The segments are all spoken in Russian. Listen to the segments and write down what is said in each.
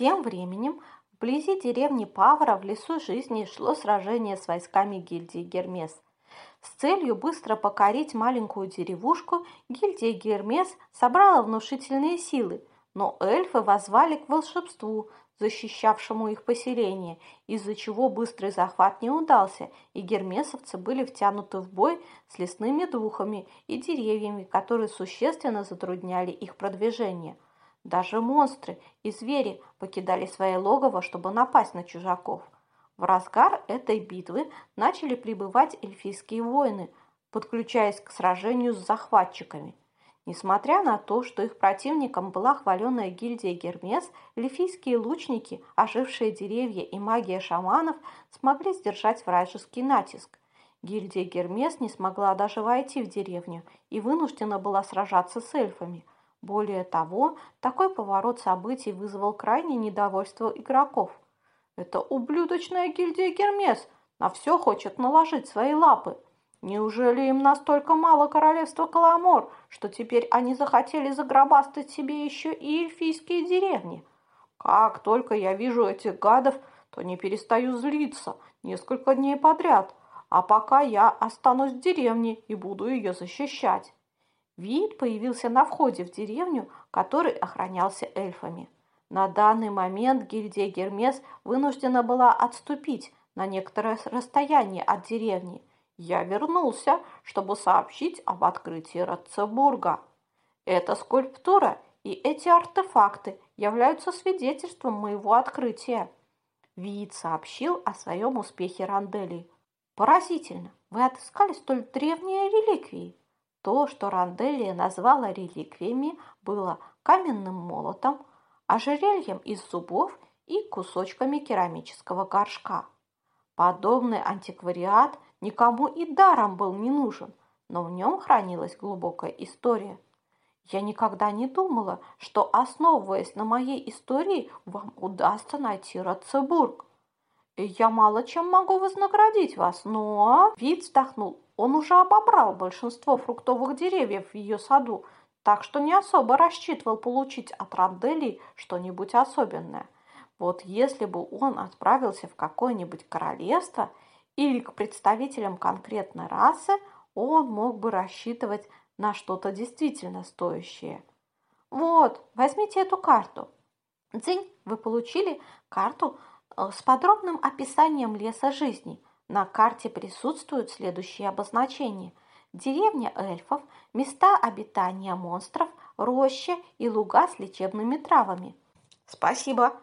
Тем временем вблизи деревни Павра в лесу жизни шло сражение с войсками гильдии Гермес. С целью быстро покорить маленькую деревушку гильдия Гермес собрала внушительные силы, но эльфы возвали к волшебству, защищавшему их поселение, из-за чего быстрый захват не удался, и гермесовцы были втянуты в бой с лесными духами и деревьями, которые существенно затрудняли их продвижение. Даже монстры и звери покидали свои логово, чтобы напасть на чужаков. В разгар этой битвы начали прибывать эльфийские воины, подключаясь к сражению с захватчиками. Несмотря на то, что их противником была хваленная гильдия Гермес, эльфийские лучники, ожившие деревья и магия шаманов смогли сдержать вражеский натиск. Гильдия Гермес не смогла даже войти в деревню и вынуждена была сражаться с эльфами. Более того, такой поворот событий вызвал крайнее недовольство игроков. «Это ублюдочная гильдия Гермес! На все хочет наложить свои лапы!» Неужели им настолько мало королевства Каламор, что теперь они захотели загробастать себе еще и эльфийские деревни? Как только я вижу этих гадов, то не перестаю злиться несколько дней подряд, а пока я останусь в деревне и буду ее защищать. Вид появился на входе в деревню, который охранялся эльфами. На данный момент гильдия Гермес вынуждена была отступить на некоторое расстояние от деревни – я вернулся, чтобы сообщить об открытии Ратцебурга. Эта скульптура и эти артефакты являются свидетельством моего открытия. Вид сообщил о своем успехе Рандели. Поразительно, вы отыскали столь древние реликвии. То, что Ранделия назвала реликвиями, было каменным молотом, ожерельем из зубов и кусочками керамического горшка. Подобный антиквариат – никому и даром был не нужен, но в нем хранилась глубокая история. Я никогда не думала, что, основываясь на моей истории, вам удастся найти Ратцебург. Я мало чем могу вознаградить вас, но...» Вид вздохнул. Он уже обобрал большинство фруктовых деревьев в ее саду, так что не особо рассчитывал получить от Рандели что-нибудь особенное. Вот если бы он отправился в какое-нибудь королевство – или к представителям конкретной расы, он мог бы рассчитывать на что-то действительно стоящее. Вот, возьмите эту карту. Дзинь, вы получили карту э, с подробным описанием леса жизни. На карте присутствуют следующие обозначения. Деревня эльфов, места обитания монстров, роща и луга с лечебными травами. Спасибо,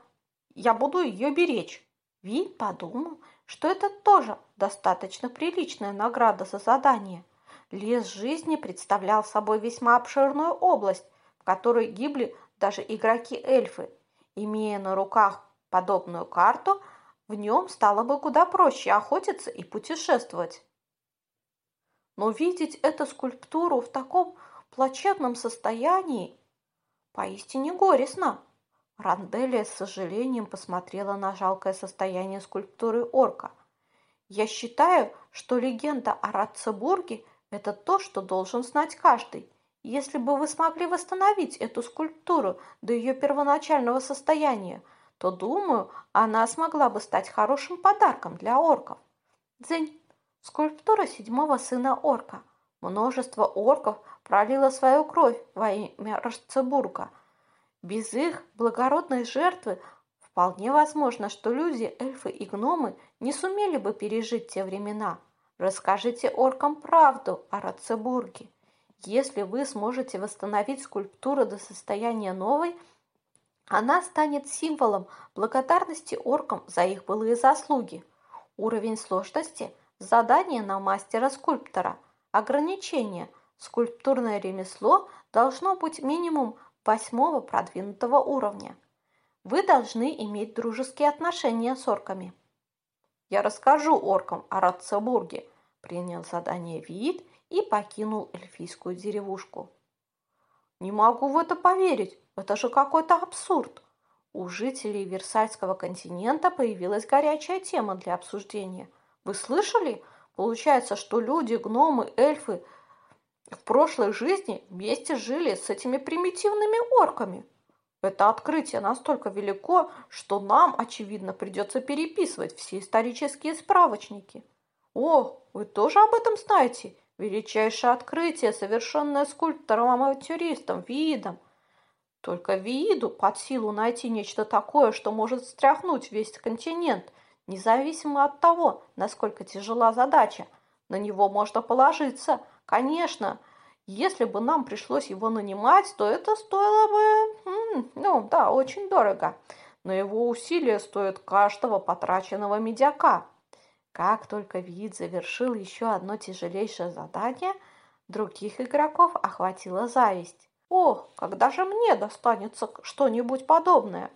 я буду ее беречь. Ви подумал, что это тоже достаточно приличная награда за задание. Лес жизни представлял собой весьма обширную область, в которой гибли даже игроки-эльфы. Имея на руках подобную карту, в нем стало бы куда проще охотиться и путешествовать. Но видеть эту скульптуру в таком плачевном состоянии поистине горестно. Ранделия с сожалением посмотрела на жалкое состояние скульптуры орка. «Я считаю, что легенда о Ратцебурге – это то, что должен знать каждый. Если бы вы смогли восстановить эту скульптуру до ее первоначального состояния, то, думаю, она смогла бы стать хорошим подарком для орков. Дзень, скульптура седьмого сына орка. Множество орков пролило свою кровь во имя Рацебурга – без их благородной жертвы вполне возможно, что люди, эльфы и гномы не сумели бы пережить те времена. Расскажите оркам правду о Рацебурге. Если вы сможете восстановить скульптуру до состояния новой, она станет символом благодарности оркам за их былые заслуги. Уровень сложности – задание на мастера-скульптора. Ограничение – скульптурное ремесло должно быть минимум восьмого продвинутого уровня. Вы должны иметь дружеские отношения с орками. Я расскажу оркам о Ратцебурге, принял задание вид и покинул эльфийскую деревушку. Не могу в это поверить, это же какой-то абсурд. У жителей Версальского континента появилась горячая тема для обсуждения. Вы слышали? Получается, что люди, гномы, эльфы – в прошлой жизни вместе жили с этими примитивными орками. Это открытие настолько велико, что нам, очевидно, придется переписывать все исторические справочники. О, вы тоже об этом знаете? Величайшее открытие, совершенное скульптором-авантюристом Виидом. Только Вииду под силу найти нечто такое, что может встряхнуть весь континент, независимо от того, насколько тяжела задача. На него можно положиться. Конечно, если бы нам пришлось его нанимать, то это стоило бы, ну да, очень дорого. Но его усилия стоят каждого потраченного медяка. Как только Вид завершил еще одно тяжелейшее задание, других игроков охватила зависть. «Ох, когда же мне достанется что-нибудь подобное?»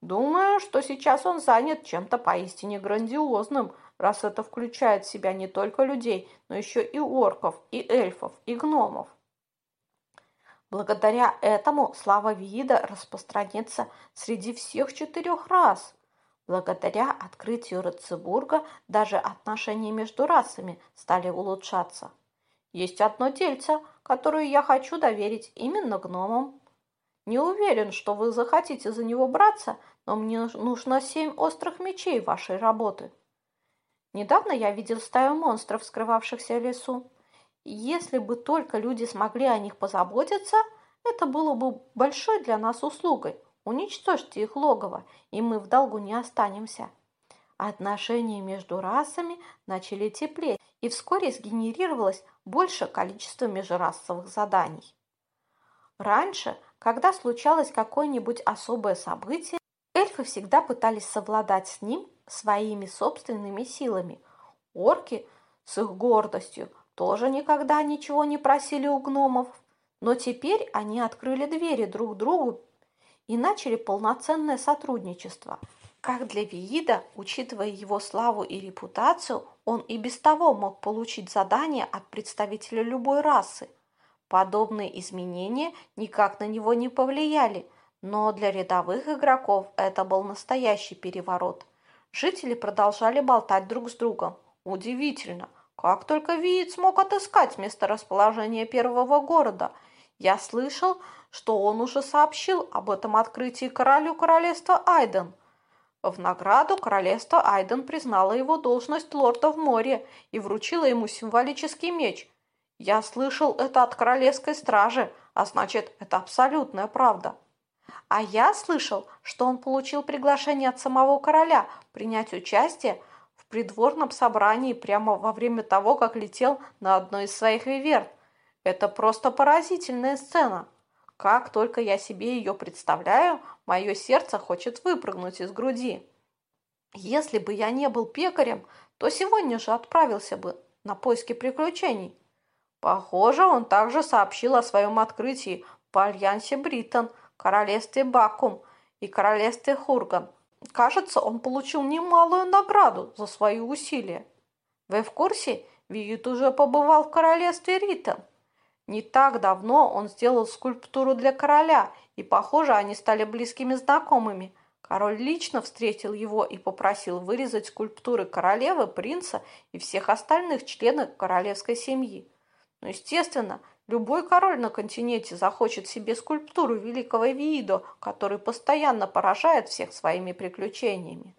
Думаю, что сейчас он занят чем-то поистине грандиозным, раз это включает в себя не только людей, но еще и орков, и эльфов, и гномов. Благодаря этому слава Виида распространится среди всех четырех рас. Благодаря открытию Рацебурга даже отношения между расами стали улучшаться. Есть одно дельце, которое я хочу доверить именно гномам. Не уверен, что вы захотите за него браться, но мне нужно семь острых мечей вашей работы. Недавно я видел стаю монстров, скрывавшихся в лесу. Если бы только люди смогли о них позаботиться, это было бы большой для нас услугой – Уничтожьте их логово, и мы в долгу не останемся. Отношения между расами начали теплеть, и вскоре сгенерировалось больше количество межрасовых заданий. Раньше, когда случалось какое-нибудь особое событие, эльфы всегда пытались совладать с ним своими собственными силами. Орки с их гордостью тоже никогда ничего не просили у гномов, но теперь они открыли двери друг другу и начали полноценное сотрудничество. Как для Виида, учитывая его славу и репутацию, он и без того мог получить задание от представителя любой расы. Подобные изменения никак на него не повлияли, но для рядовых игроков это был настоящий переворот. Жители продолжали болтать друг с другом. Удивительно, как только Виит смог отыскать месторасположение первого города. Я слышал, что он уже сообщил об этом открытии королю королевства Айден. В награду королевство Айден признало его должность лорда в море и вручило ему символический меч. Я слышал это от королевской стражи, а значит, это абсолютная правда. А я слышал, что он получил приглашение от самого короля принять участие в придворном собрании прямо во время того, как летел на одной из своих виверн. Это просто поразительная сцена. Как только я себе ее представляю, мое сердце хочет выпрыгнуть из груди. Если бы я не был пекарем, то сегодня же отправился бы на поиски приключений. Похоже, он также сообщил о своем открытии по альянсе Бриттон, королевстве Бакум и королевстве Хурган. Кажется, он получил немалую награду за свои усилия. Вы в курсе? Виит уже побывал в королевстве Риттон. Не так давно он сделал скульптуру для короля, и, похоже, они стали близкими знакомыми. Король лично встретил его и попросил вырезать скульптуры королевы, принца и всех остальных членов королевской семьи. Но, естественно, любой король на континенте захочет себе скульптуру великого Виидо, который постоянно поражает всех своими приключениями.